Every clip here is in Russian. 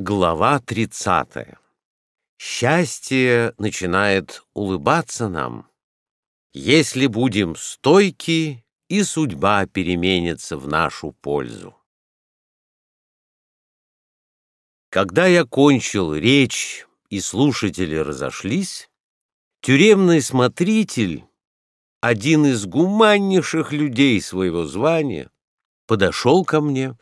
Глава 30. Счастье начинает улыбаться нам, если будем стойки, и судьба переменится в нашу пользу. Когда я кончил речь и слушатели разошлись, тюремный смотритель, один из гуманнейших людей своего звания, подошел ко мне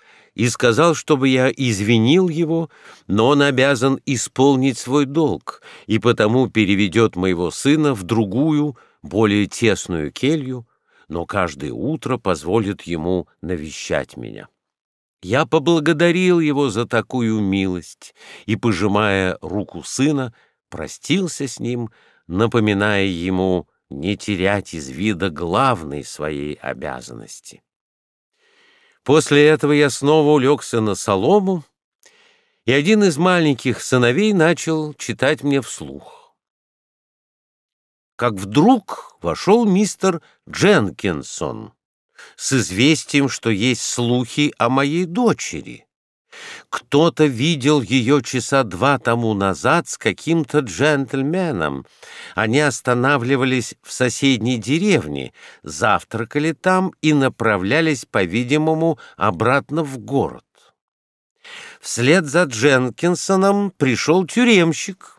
сказал, чтобы я извинил его, но он обязан исполнить свой долг и потому переведет моего сына в другую, более тесную келью, но каждое утро позволит ему навещать меня. Я поблагодарил его за такую милость и, пожимая руку сына, простился с ним, напоминая ему не терять из вида главной своей обязанности. После этого я снова улегся на солому, и один из маленьких сыновей начал читать мне вслух. Как вдруг вошел мистер Дженкинсон с известием, что есть слухи о моей дочери. Кто-то видел ее часа два тому назад с каким-то джентльменом. Они останавливались в соседней деревне, завтракали там и направлялись, по-видимому, обратно в город. Вслед за Дженкинсоном пришел тюремщик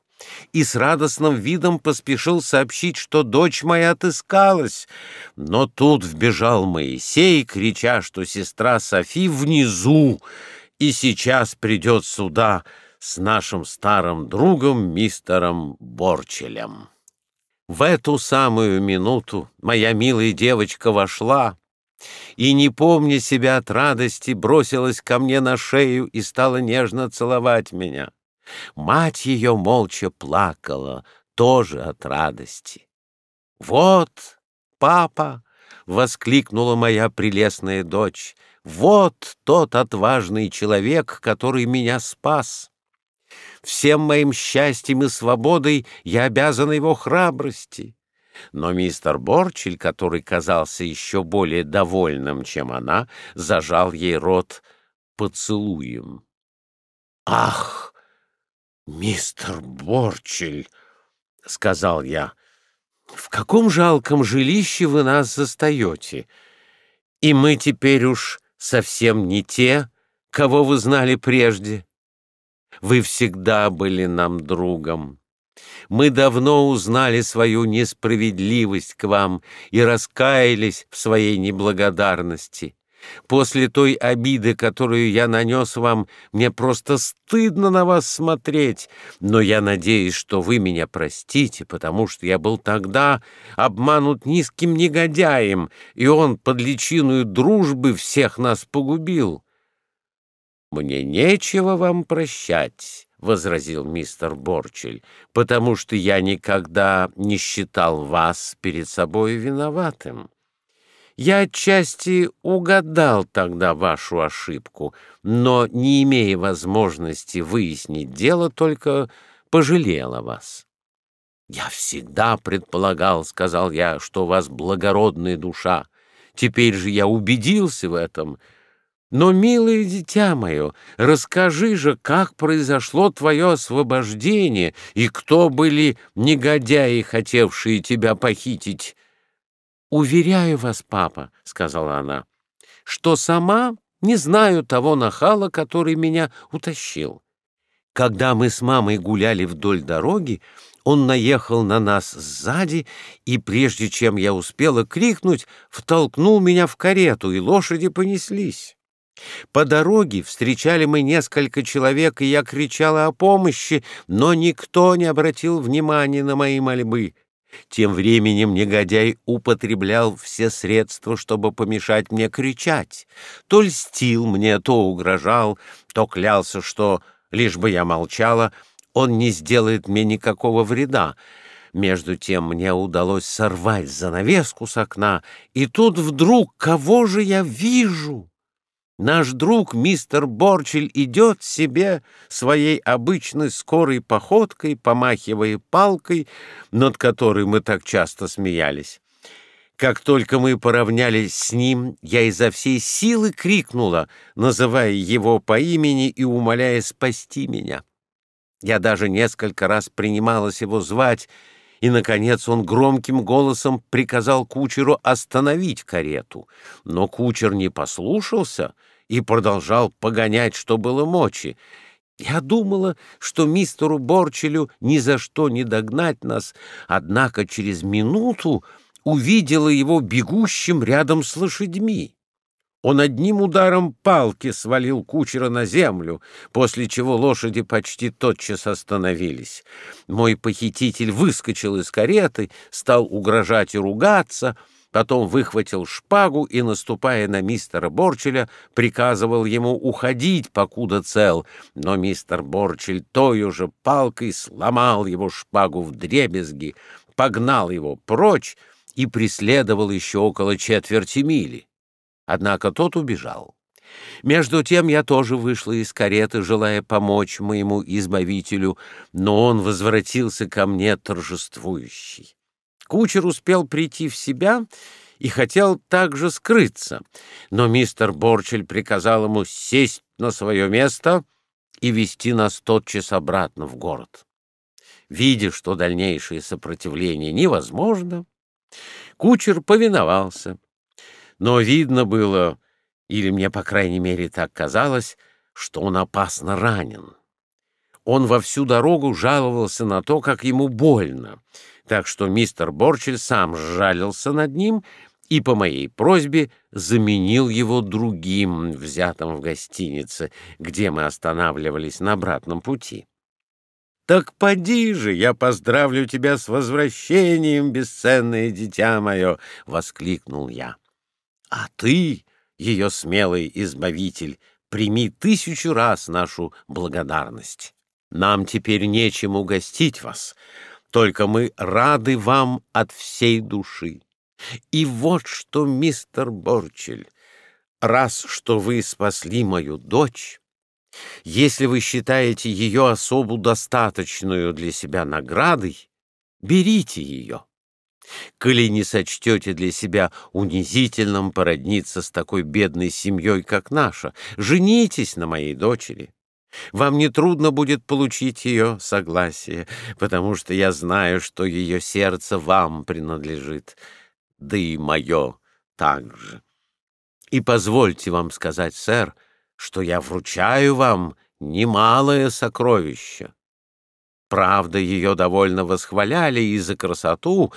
и с радостным видом поспешил сообщить, что дочь моя отыскалась. Но тут вбежал Моисей, крича, что сестра Софи внизу, и сейчас придет сюда с нашим старым другом мистером Борчелем. В эту самую минуту моя милая девочка вошла и, не помня себя от радости, бросилась ко мне на шею и стала нежно целовать меня. Мать ее молча плакала, тоже от радости. «Вот, папа!» — воскликнула моя прелестная дочь. Вот тот отважный человек, который меня спас. Всем моим счастьем и свободой я обязана его храбрости. Но мистер Борчель, который казался еще более довольным, чем она, зажал ей рот поцелуем. «Ах, мистер Борчель!» — сказал я. «В каком жалком жилище вы нас застаете? И мы теперь уж совсем не те, кого вы знали прежде. Вы всегда были нам другом. Мы давно узнали свою несправедливость к вам и раскаялись в своей неблагодарности. После той обиды, которую я нанес вам, мне просто стыдно на вас смотреть, но я надеюсь, что вы меня простите, потому что я был тогда обманут низким негодяем, и он под личиной дружбы всех нас погубил. «Мне нечего вам прощать», — возразил мистер Борчель, «потому что я никогда не считал вас перед собой виноватым». Я отчасти угадал тогда вашу ошибку, но, не имея возможности выяснить дело, только пожалела вас. «Я всегда предполагал, — сказал я, — что у вас благородная душа. Теперь же я убедился в этом. Но, милое дитя мое, расскажи же, как произошло твое освобождение и кто были негодяи, хотевшие тебя похитить». «Уверяю вас, папа», — сказала она, — «что сама не знаю того нахала, который меня утащил. Когда мы с мамой гуляли вдоль дороги, он наехал на нас сзади, и прежде чем я успела крикнуть, втолкнул меня в карету, и лошади понеслись. По дороге встречали мы несколько человек, и я кричала о помощи, но никто не обратил внимания на мои мольбы. Тем временем негодяй употреблял все средства, чтобы помешать мне кричать. То льстил мне, то угрожал, то клялся, что, лишь бы я молчала, он не сделает мне никакого вреда. Между тем мне удалось сорвать занавеску с окна, и тут вдруг кого же я вижу? Наш друг мистер Борчель идет себе своей обычной скорой походкой, помахивая палкой, над которой мы так часто смеялись. Как только мы поравнялись с ним, я изо всей силы крикнула, называя его по имени и умоляя спасти меня. Я даже несколько раз принималась его звать, и, наконец, он громким голосом приказал кучеру остановить карету. Но кучер не послушался и продолжал погонять, что было мочи. Я думала, что мистеру Борчелю ни за что не догнать нас, однако через минуту увидела его бегущим рядом с лошадьми. Он одним ударом палки свалил кучера на землю, после чего лошади почти тотчас остановились. Мой похититель выскочил из кареты, стал угрожать и ругаться, потом выхватил шпагу и, наступая на мистера Борчеля, приказывал ему уходить, покуда цел, но мистер Борчель той же палкой сломал его шпагу в дребезги, погнал его прочь, и преследовал еще около четверти мили. Однако тот убежал. Между тем я тоже вышла из кареты, желая помочь моему избавителю, но он возвратился ко мне торжествующий. Кучер успел прийти в себя и хотел также скрыться, но мистер Борчель приказал ему сесть на свое место и вести нас тотчас обратно в город. Видя, что дальнейшее сопротивление невозможно, Кучер повиновался, но видно было, или мне, по крайней мере, так казалось, что он опасно ранен. Он во всю дорогу жаловался на то, как ему больно, так что мистер Борчель сам сжалился над ним и по моей просьбе заменил его другим, взятым в гостинице, где мы останавливались на обратном пути. Так поди же, я поздравлю тебя с возвращением, бесценное дитя мое, — воскликнул я. А ты, ее смелый избавитель, прими тысячу раз нашу благодарность. Нам теперь нечем угостить вас, только мы рады вам от всей души. И вот что, мистер Борчель, раз что вы спасли мою дочь, если вы считаете ее особу достаточную для себя наградой, берите ее. Коли не сочтете для себя унизительным породниться с такой бедной семьей, как наша, женитесь на моей дочери. Вам не трудно будет получить ее согласие, потому что я знаю, что ее сердце вам принадлежит, да и мое также. И позвольте вам сказать, сэр, — что я вручаю вам немалое сокровище. Правда, ее довольно восхваляли и за красоту,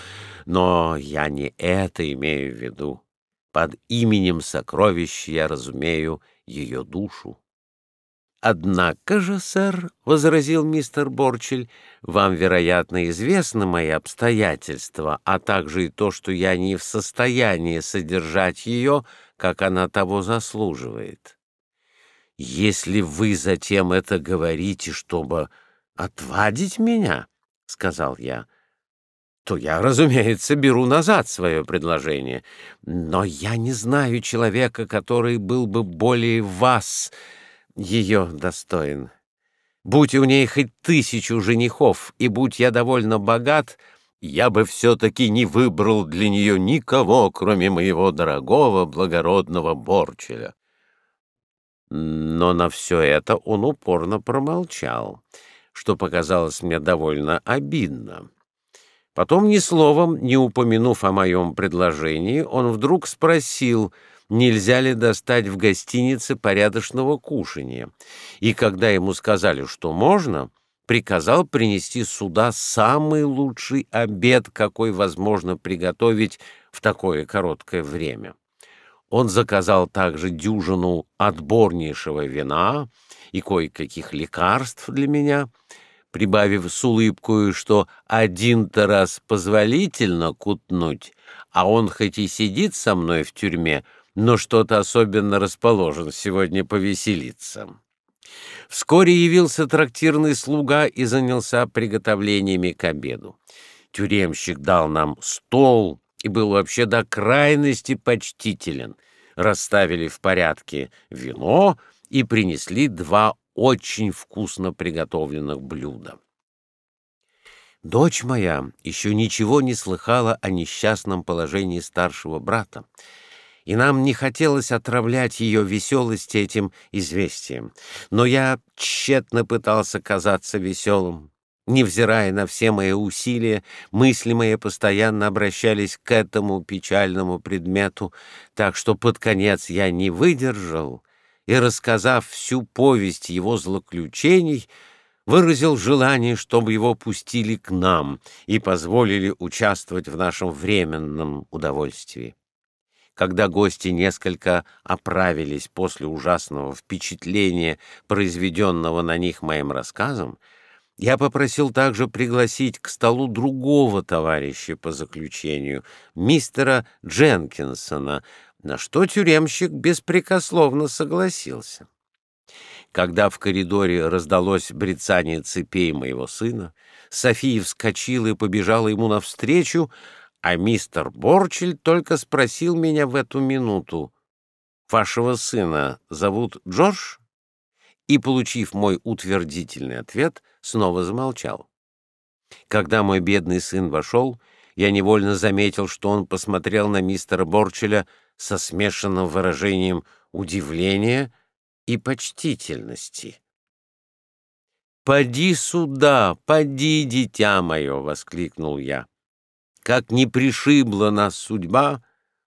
но я не это имею в виду. Под именем сокровища я разумею ее душу. «Однако же, сэр, — возразил мистер Борчель, — вам, вероятно, известны мои обстоятельства, а также и то, что я не в состоянии содержать ее, как она того заслуживает. «Если вы затем это говорите, чтобы отвадить меня, — сказал я, — то я, разумеется, беру назад свое предложение. Но я не знаю человека, который был бы более вас ее достоин. Будь у ней хоть тысячу женихов, и будь я довольно богат, я бы все-таки не выбрал для нее никого, кроме моего дорогого благородного Борчеля. Но на все это он упорно промолчал, что показалось мне довольно обидно. Потом, ни словом не упомянув о моем предложении, он вдруг спросил, нельзя ли достать в гостинице порядочного кушания, и когда ему сказали, что можно, приказал принести сюда самый лучший обед, какой возможно приготовить в такое короткое время. Он заказал также дюжину отборнейшего вина и кое-каких лекарств для меня, прибавив с улыбкой, что один-то раз позволительно кутнуть, а он хоть и сидит со мной в тюрьме, но что-то особенно расположен сегодня повеселиться. Вскоре явился трактирный слуга и занялся приготовлениями к обеду. Тюремщик дал нам стол, и был вообще до крайности почтителен. Расставили в порядке вино и принесли два очень вкусно приготовленных блюда. Дочь моя еще ничего не слыхала о несчастном положении старшего брата, и нам не хотелось отравлять ее веселость этим известием. Но я тщетно пытался казаться веселым. Невзирая на все мои усилия, мысли мои постоянно обращались к этому печальному предмету, так что под конец я не выдержал и, рассказав всю повесть его злоключений, выразил желание, чтобы его пустили к нам и позволили участвовать в нашем временном удовольствии. Когда гости несколько оправились после ужасного впечатления, произведенного на них моим рассказом, я попросил также пригласить к столу другого товарища по заключению, мистера Дженкинсона, на что тюремщик беспрекословно согласился. Когда в коридоре раздалось брецание цепей моего сына, София вскочила и побежала ему навстречу, а мистер Борчель только спросил меня в эту минуту, «Вашего сына зовут Джордж?» И, получив мой утвердительный ответ, снова замолчал. Когда мой бедный сын вошел, я невольно заметил, что он посмотрел на мистера Борчеля со смешанным выражением удивления и почтительности. «Поди сюда, поди, дитя мое!» — воскликнул я. «Как не пришибла нас судьба,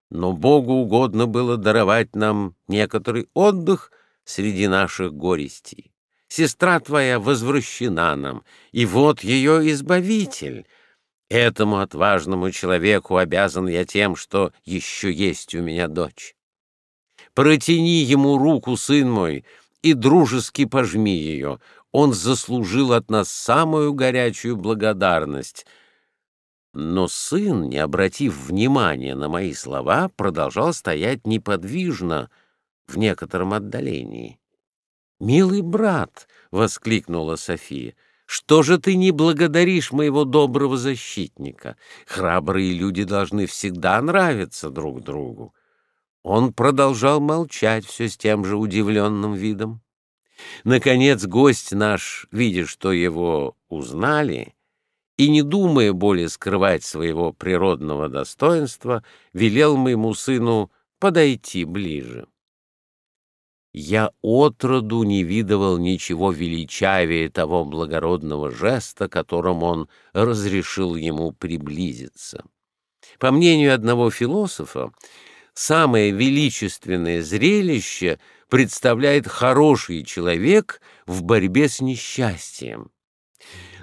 но Богу угодно было даровать нам некоторый отдых среди наших горестей. Сестра твоя возвращена нам, и вот ее избавитель. Этому отважному человеку обязан я тем, что еще есть у меня дочь. Протяни ему руку, сын мой, и дружески пожми ее. Он заслужил от нас самую горячую благодарность. Но сын, не обратив внимания на мои слова, продолжал стоять неподвижно в некотором отдалении. «Милый брат!» — воскликнула София. «Что же ты не благодаришь моего доброго защитника? Храбрые люди должны всегда нравиться друг другу. Он продолжал молчать все с тем же удивленным видом. Наконец гость наш, видя, что его узнали, и, не думая более скрывать своего природного достоинства, велел моему сыну подойти ближе. Я отроду не видывал ничего величавее того благородного жеста, которым он разрешил ему приблизиться. По мнению одного философа, самое величественное зрелище представляет хороший человек в борьбе с несчастьем.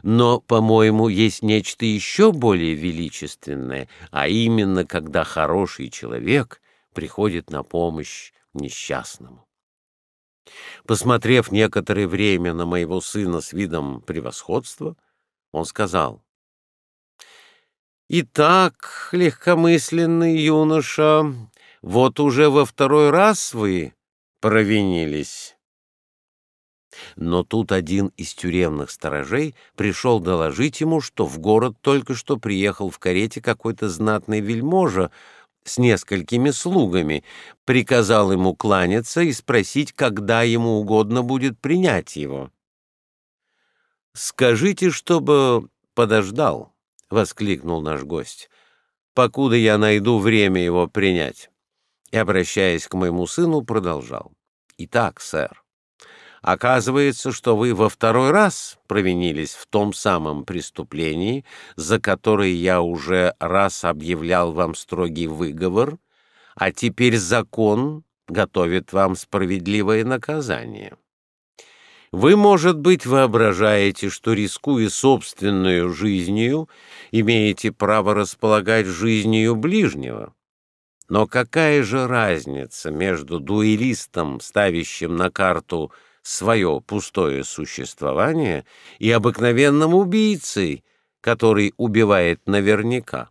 Но, по-моему, есть нечто еще более величественное, а именно, когда хороший человек приходит на помощь несчастному. Посмотрев некоторое время на моего сына с видом превосходства, он сказал, «Итак, легкомысленный юноша, вот уже во второй раз вы провинились. Но тут один из тюремных сторожей пришел доложить ему, что в город только что приехал в карете какой-то знатный вельможа с несколькими слугами, приказал ему кланяться и спросить, когда ему угодно будет принять его. «Скажите, чтобы подождал», — воскликнул наш гость, — «покуда я найду время его принять» и, обращаясь к моему сыну, продолжал. «Итак, сэр, оказывается, что вы во второй раз провинились в том самом преступлении, за которое я уже раз объявлял вам строгий выговор, а теперь закон готовит вам справедливое наказание. Вы, может быть, воображаете, что, рискуя собственную жизнью, имеете право располагать жизнью ближнего». Но какая же разница между дуэлистом, ставящим на карту свое пустое существование, и обыкновенным убийцей, который убивает наверняка?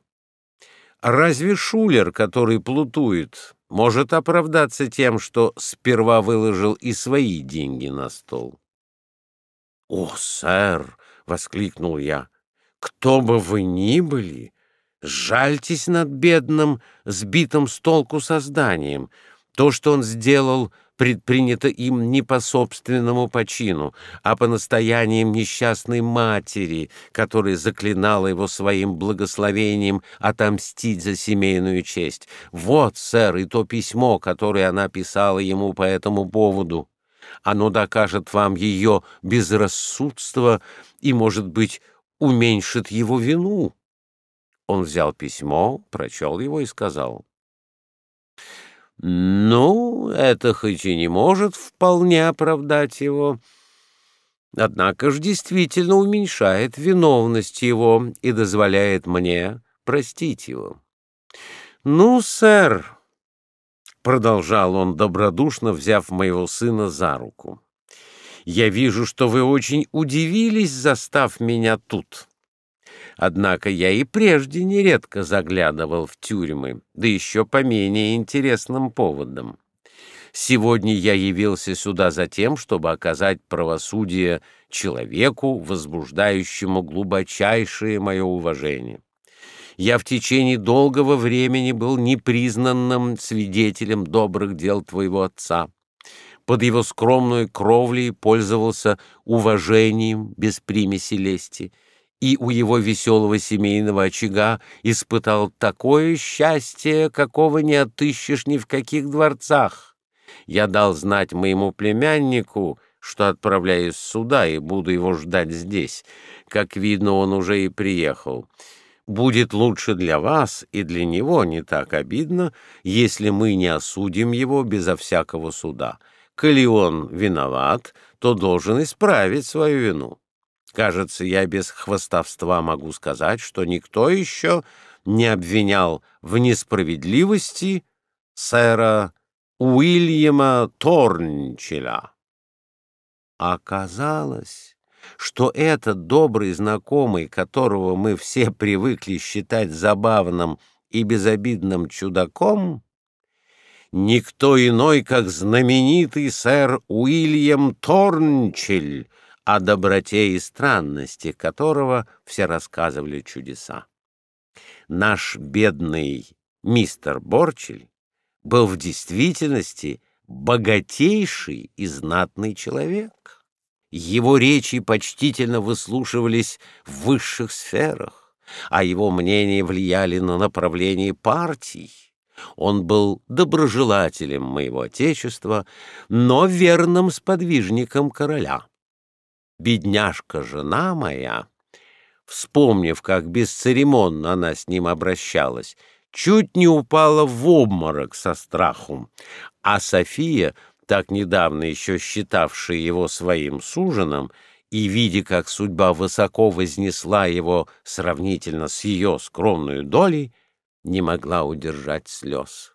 Разве шулер, который плутует, может оправдаться тем, что сперва выложил и свои деньги на стол? — О, сэр! — воскликнул я. — Кто бы вы ни были, Жальтесь над бедным, сбитым с толку созданием. То, что он сделал, предпринято им не по собственному почину, а по настояниям несчастной матери, которая заклинала его своим благословением отомстить за семейную честь. Вот, сэр, и то письмо, которое она писала ему по этому поводу. Оно докажет вам ее безрассудство и, может быть, уменьшит его вину. Он взял письмо, прочел его и сказал. «Ну, это хоть и не может вполне оправдать его, однако ж действительно уменьшает виновность его и дозволяет мне простить его». «Ну, сэр», — продолжал он добродушно, взяв моего сына за руку, — «я вижу, что вы очень удивились, застав меня тут». Однако я и прежде нередко заглядывал в тюрьмы, да еще по менее интересным поводам. Сегодня я явился сюда за тем, чтобы оказать правосудие человеку, возбуждающему глубочайшее мое уважение. Я в течение долгого времени был непризнанным свидетелем добрых дел твоего отца. Под его скромной кровлей пользовался уважением без примеси лести — и у его веселого семейного очага испытал такое счастье, какого не отыщешь ни в каких дворцах. Я дал знать моему племяннику, что отправляюсь сюда и буду его ждать здесь. Как видно, он уже и приехал. Будет лучше для вас и для него не так обидно, если мы не осудим его безо всякого суда. Коли он виноват, то должен исправить свою вину. Кажется, я без хвастовства могу сказать, что никто еще не обвинял в несправедливости сэра Уильяма Торнчеля. Оказалось, что этот добрый знакомый, которого мы все привыкли считать забавным и безобидным чудаком, никто иной, как знаменитый сэр Уильям Торнчель, о доброте и странности которого все рассказывали чудеса. Наш бедный мистер Борчель был в действительности богатейший и знатный человек. Его речи почтительно выслушивались в высших сферах, а его мнения влияли на направление партий. Он был доброжелателем моего отечества, но верным сподвижником короля бедняжка-жена моя, вспомнив, как бесцеремонно она с ним обращалась, чуть не упала в обморок со страхом, а София, так недавно еще считавшая его своим суженом, и, видя, как судьба высоко вознесла его сравнительно с ее скромной долей, не могла удержать слез.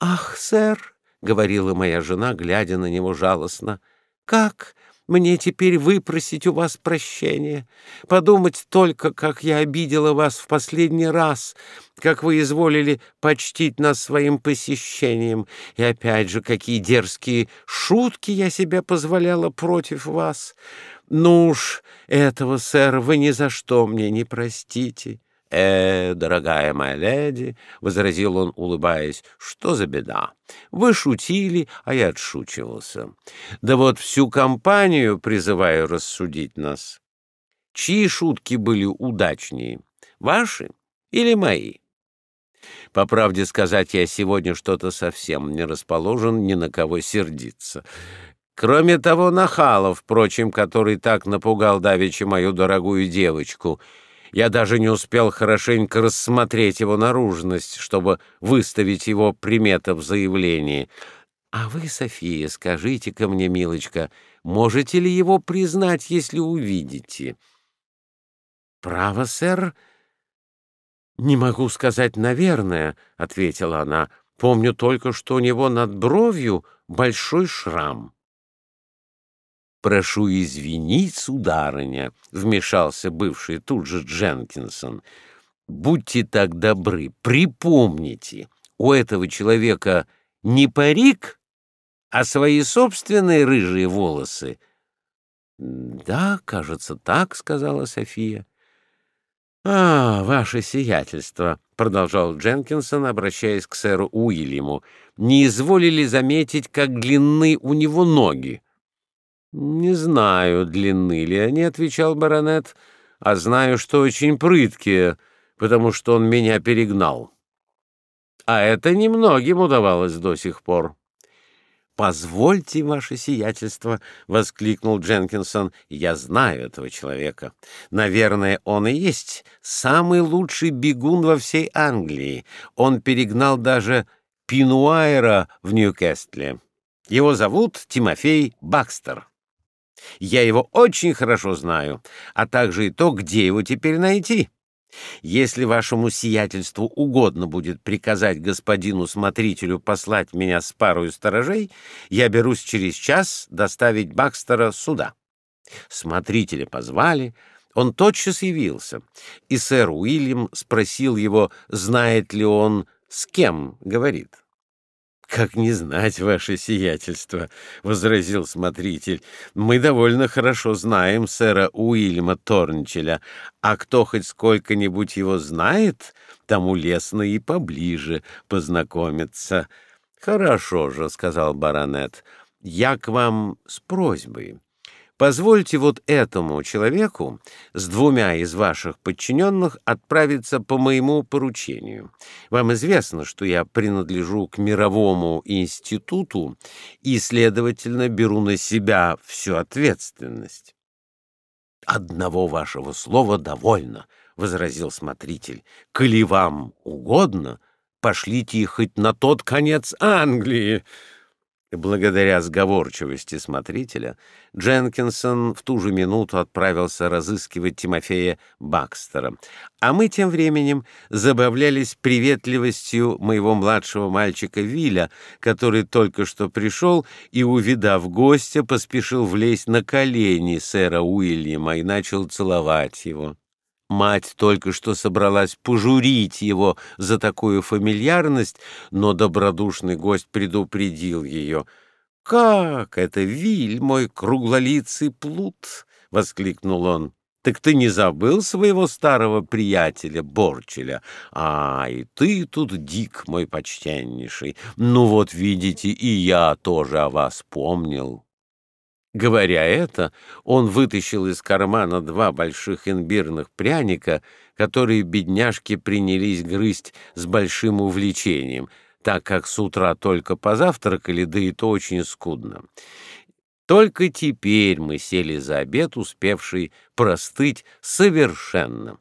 «Ах, сэр!» — говорила моя жена, глядя на него жалостно. «Как мне теперь выпросить у вас прощения. Подумать только, как я обидела вас в последний раз, как вы изволили почтить нас своим посещением, и опять же, какие дерзкие шутки я себе позволяла против вас. Ну уж, этого, сэр, вы ни за что мне не простите». «Э, дорогая моя леди», — возразил он, улыбаясь, — «что за беда? Вы шутили, а я отшучивался. Да вот всю компанию призываю рассудить нас. Чьи шутки были удачнее, ваши или мои?» По правде сказать, я сегодня что-то совсем не расположен ни на кого сердиться. Кроме того нахала, впрочем, который так напугал давеча мою дорогую девочку — я даже не успел хорошенько рассмотреть его наружность, чтобы выставить его приметы в заявлении. А вы, София, скажите-ка мне, милочка, можете ли его признать, если увидите? Право, сэр, не могу сказать, наверное, ответила она. Помню только, что у него над бровью большой шрам. «Прошу извинить, сударыня», — вмешался бывший тут же Дженкинсон. «Будьте так добры, припомните, у этого человека не парик, а свои собственные рыжие волосы». «Да, кажется, так», — сказала София. «А, ваше сиятельство», — продолжал Дженкинсон, обращаясь к сэру Уильяму, — «не изволили заметить, как длинны у него ноги?» «Не знаю, длинны ли они», — отвечал баронет, — «а знаю, что очень прыткие, потому что он меня перегнал. А это немногим удавалось до сих пор». «Позвольте, ваше сиятельство!» — воскликнул Дженкинсон. «Я знаю этого человека. Наверное, он и есть самый лучший бегун во всей Англии. Он перегнал даже Пинуайра в Ньюкасле. Его зовут Тимофей Бакстер. Я его очень хорошо знаю, а также и то, где его теперь найти». Если вашему сиятельству угодно будет приказать господину смотрителю послать меня с парой сторожей, я берусь через час доставить Бакстера сюда. Смотрителя позвали, он тотчас явился, и сэр Уильям спросил его, знает ли он, с кем говорит. «Как не знать ваше сиятельство», — возразил смотритель. «Мы довольно хорошо знаем сэра Уильяма Торнчеля, а кто хоть сколько-нибудь его знает, тому лестно и поближе познакомиться». «Хорошо же», — сказал баронет, — «я к вам с просьбой». Позвольте вот этому человеку с двумя из ваших подчиненных отправиться по моему поручению. Вам известно, что я принадлежу к мировому институту и, следовательно, беру на себя всю ответственность. «Одного вашего слова довольно», — возразил смотритель. «Коли вам угодно, пошлите их хоть на тот конец Англии». Благодаря сговорчивости смотрителя, Дженкинсон в ту же минуту отправился разыскивать Тимофея Бакстера, а мы тем временем забавлялись приветливостью моего младшего мальчика Виля, который только что пришел и, увидав гостя, поспешил влезть на колени сэра Уильяма и начал целовать его. Мать только что собралась пожурить его за такую фамильярность, но добродушный гость предупредил ее. «Как это, Виль, мой круглолицый плут!» — воскликнул он. «Так ты не забыл своего старого приятеля Борчеля? А, и ты тут, Дик, мой почтеннейший. Ну вот, видите, и я тоже о вас помнил». Говоря это, он вытащил из кармана два больших имбирных пряника, которые бедняжки принялись грызть с большим увлечением, так как с утра только позавтракали, да и то очень скудно. Только теперь мы сели за обед, успевший простыть совершенно.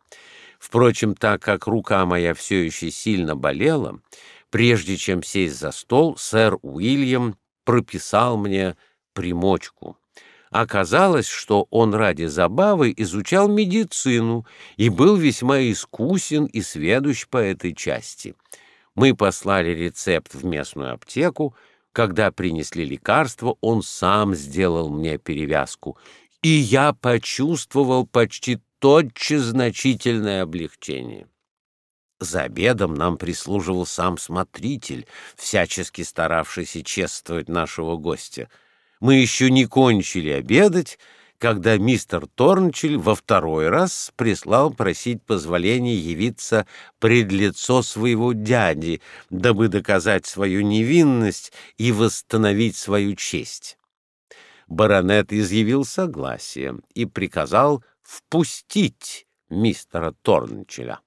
Впрочем, так как рука моя все еще сильно болела, прежде чем сесть за стол, сэр Уильям прописал мне примочку. Оказалось, что он ради забавы изучал медицину и был весьма искусен и сведущ по этой части. Мы послали рецепт в местную аптеку. Когда принесли лекарство, он сам сделал мне перевязку, и я почувствовал почти тотчас значительное облегчение. За обедом нам прислуживал сам смотритель, всячески старавшийся чествовать нашего гостя — мы еще не кончили обедать, когда мистер Торнчель во второй раз прислал просить позволения явиться пред лицо своего дяди, дабы доказать свою невинность и восстановить свою честь. Баронет изъявил согласие и приказал впустить мистера Торнчеля.